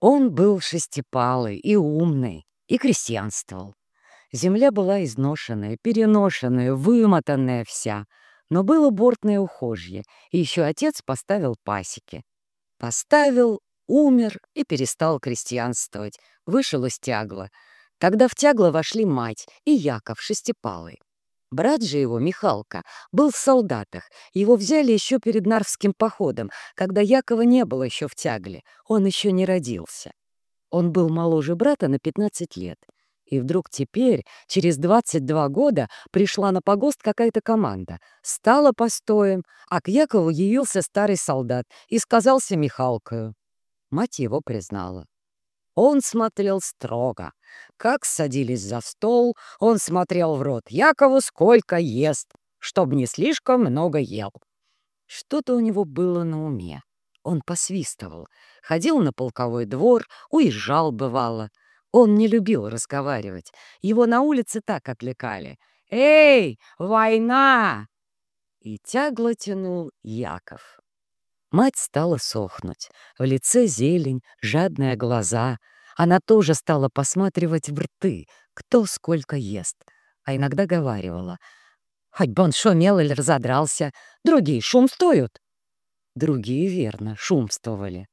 Он был шестипалый и умный, и крестьянствовал. Земля была изношенная, переношенная, вымотанная вся, но было бортное ухожье, и еще отец поставил пасеки. Поставил, умер и перестал крестьянствовать, вышел из тягла. Тогда в тягло вошли мать и Яков Шестипалый. Брат же его, Михалка, был в солдатах. Его взяли еще перед Нарвским походом, когда Якова не было еще в тягле. Он еще не родился. Он был моложе брата на 15 лет. И вдруг теперь, через 22 года, пришла на погост какая-то команда. Стала постоем, а к Якову явился старый солдат и сказался Михалкою. Мать его признала. Он смотрел строго. Как садились за стол, он смотрел в рот Якову, сколько ест, чтоб не слишком много ел. Что-то у него было на уме. Он посвистывал, ходил на полковой двор, уезжал, бывало. Он не любил разговаривать. Его на улице так окликали. «Эй, война!» И тягло тянул Яков. Мать стала сохнуть. В лице зелень, жадные глаза. Она тоже стала посматривать в рты, кто сколько ест. А иногда говаривала. «Хоть бы он шумел или разодрался, другие шумствуют». Другие, верно, шумствовали.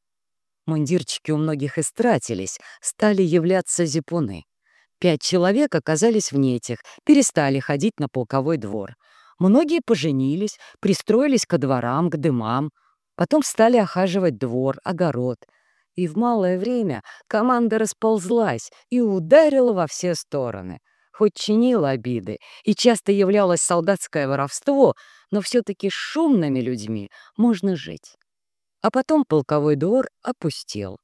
Мундирчики у многих истратились, стали являться зипуны. Пять человек оказались в нетях, перестали ходить на полковой двор. Многие поженились, пристроились ко дворам, к дымам — Потом стали охаживать двор, огород. И в малое время команда расползлась и ударила во все стороны. Хоть чинила обиды и часто являлось солдатское воровство, но все-таки шумными людьми можно жить. А потом полковой двор опустел.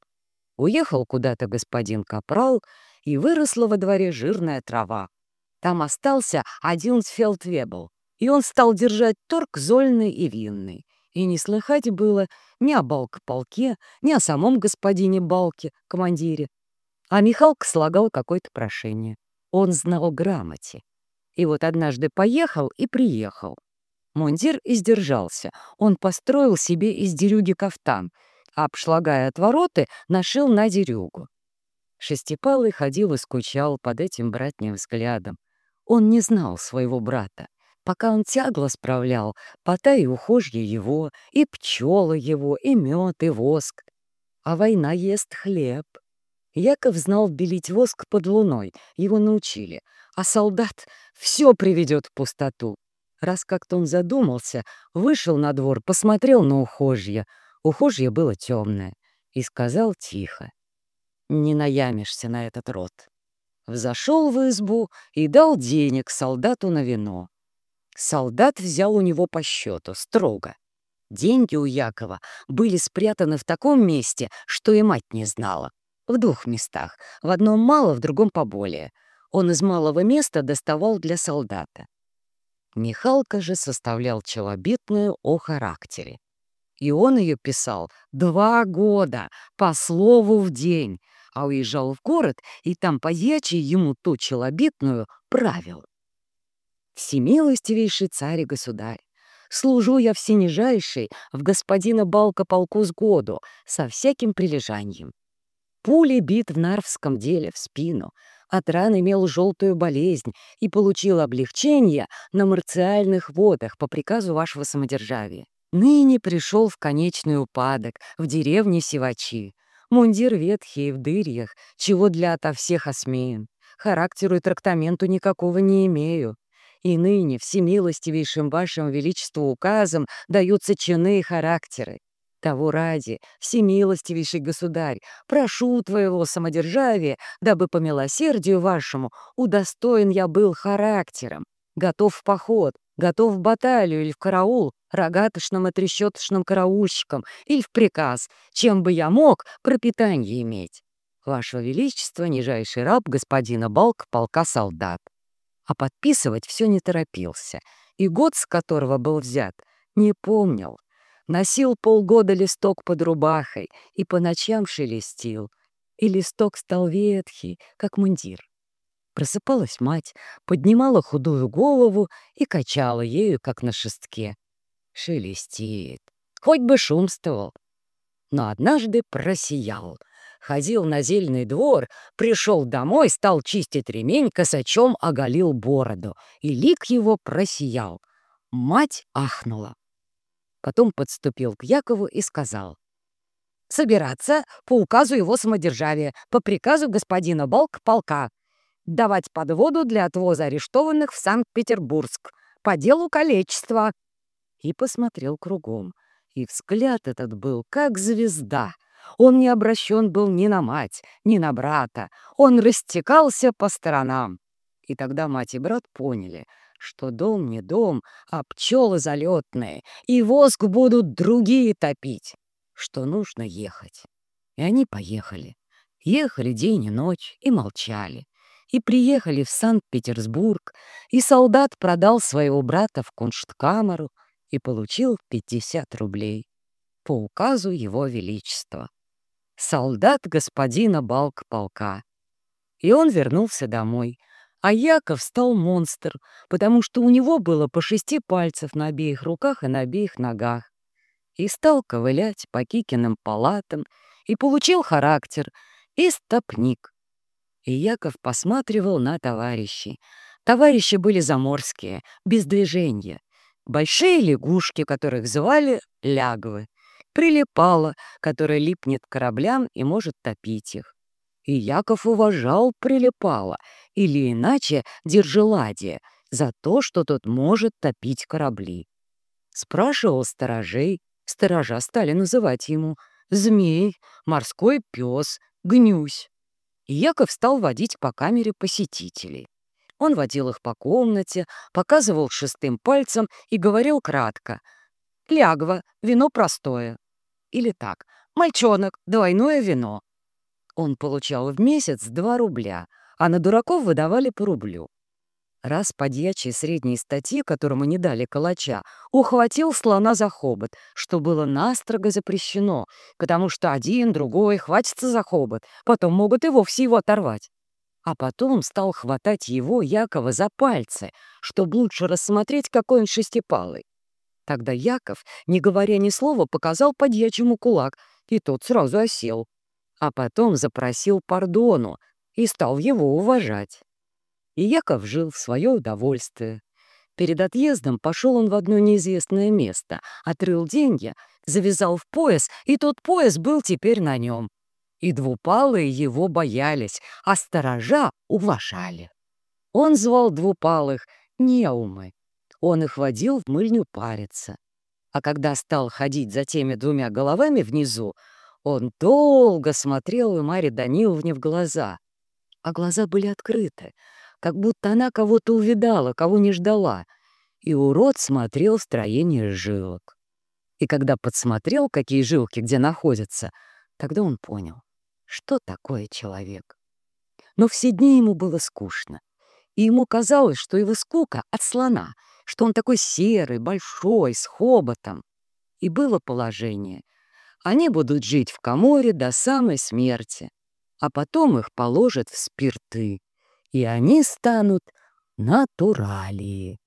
Уехал куда-то господин Капрал, и выросла во дворе жирная трава. Там остался один Фелдвебл, и он стал держать торг зольный и винный и не слыхать было ни о Балк-полке, ни о самом господине Балке, командире. А Михалка слагал какое-то прошение. Он знал грамоте. И вот однажды поехал и приехал. Мундир издержался. Он построил себе из дерюги кафтан, а, обшлагая отвороты, нашил на дерюгу. Шестипалый ходил и скучал под этим братним взглядом. Он не знал своего брата. Пока он тягло справлял, пота и ухожье его, и пчелы его, и мед, и воск. А война ест хлеб. Яков знал белить воск под луной, его научили, а солдат все приведет в пустоту. Раз как-то он задумался, вышел на двор, посмотрел на ухожье. Ухожье было темное и сказал тихо. «Не наямишься на этот род». Взошел в избу и дал денег солдату на вино. Солдат взял у него по счету, строго. Деньги у Якова были спрятаны в таком месте, что и мать не знала. В двух местах. В одном мало, в другом поболее. Он из малого места доставал для солдата. Михалка же составлял челобитную о характере. И он ее писал два года, по слову в день, а уезжал в город, и там подьячий ему ту челобитную правил. Всемилостивейший царь и государь, служу я всенижайший в господина Балка полку с году со всяким прилежанием. Пули бит в Нарвском деле в спину, от ран имел желтую болезнь и получил облегчение на марциальных водах по приказу вашего самодержавия. Ныне пришел в конечный упадок в деревне Сивачи. Мундир ветхий в дырьях, чего для ото всех осмеян. Характеру и трактаменту никакого не имею. И ныне всемилостивейшим вашим величеству указом даются чины и характеры. Того ради, всемилостивейший государь, прошу твоего самодержавия, дабы по милосердию вашему удостоен я был характером, готов в поход, готов в баталию или в караул, рогатошным и трещотошным караульщиком или в приказ, чем бы я мог пропитание иметь. Ваше Величество, нижайший раб господина Балк, полка солдат а подписывать все не торопился, и год, с которого был взят, не помнил. Носил полгода листок под рубахой и по ночам шелестил, и листок стал ветхий, как мундир. Просыпалась мать, поднимала худую голову и качала ею, как на шестке. Шелестит, хоть бы шумствовал. Но однажды просиял. Ходил на зельный двор, пришел домой, стал чистить ремень, косачом оголил бороду, и лик его просиял. Мать ахнула. Потом подступил к Якову и сказал. «Собираться по указу его самодержавия, по приказу господина Балк полка, давать подводу для отвоза арестованных в Санкт-Петербург по делу количества». И посмотрел кругом. И взгляд этот был как звезда. Он не обращен был ни на мать, ни на брата. Он растекался по сторонам. И тогда мать и брат поняли, что дом не дом, а пчелы залетные, и воск будут другие топить, что нужно ехать. И они поехали. Ехали день и ночь и молчали. И приехали в Санкт-Петербург, и солдат продал своего брата в куншткамеру, и получил 50 рублей по указу Его Величества. Солдат господина Балк-полка. И он вернулся домой, а Яков стал монстр, потому что у него было по шести пальцев на обеих руках и на обеих ногах. И стал ковылять по Кикиным палатам, и получил характер, и стопник. И Яков посматривал на товарищей. Товарищи были заморские, без движения — большие лягушки, которых звали лягвы, прилипала, которая липнет к кораблям и может топить их. И Яков уважал прилипала, или иначе держеладия, за то, что тот может топить корабли. Спрашивал сторожей, сторожа стали называть ему змей, морской пес, гнюсь. И Яков стал водить по камере посетителей. Он водил их по комнате, показывал шестым пальцем и говорил кратко. «Лягва, вино простое». Или так. «Мальчонок, двойное вино». Он получал в месяц 2 рубля, а на дураков выдавали по рублю. Раз подьячий средней статьи, которому не дали калача, ухватил слона за хобот, что было настрого запрещено, потому что один, другой хватится за хобот, потом могут и вовсе его оторвать а потом стал хватать его, Якова, за пальцы, чтобы лучше рассмотреть, какой он шестипалый. Тогда Яков, не говоря ни слова, показал подьячему кулак, и тот сразу осел. А потом запросил пардону и стал его уважать. И Яков жил в свое удовольствие. Перед отъездом пошел он в одно неизвестное место, отрыл деньги, завязал в пояс, и тот пояс был теперь на нем и двупалые его боялись, а сторожа уважали. Он звал двупалых неумы. Он их водил в мыльню париться. А когда стал ходить за теми двумя головами внизу, он долго смотрел и Маре Даниловне в глаза. А глаза были открыты, как будто она кого-то увидала, кого не ждала. И урод смотрел строение жилок. И когда подсмотрел, какие жилки где находятся, тогда он понял что такое человек. Но все дни ему было скучно, и ему казалось, что его скука от слона, что он такой серый, большой, с хоботом. И было положение. Они будут жить в коморе до самой смерти, а потом их положат в спирты, и они станут натуралии.